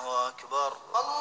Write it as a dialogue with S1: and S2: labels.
S1: الله أكبر.
S2: الله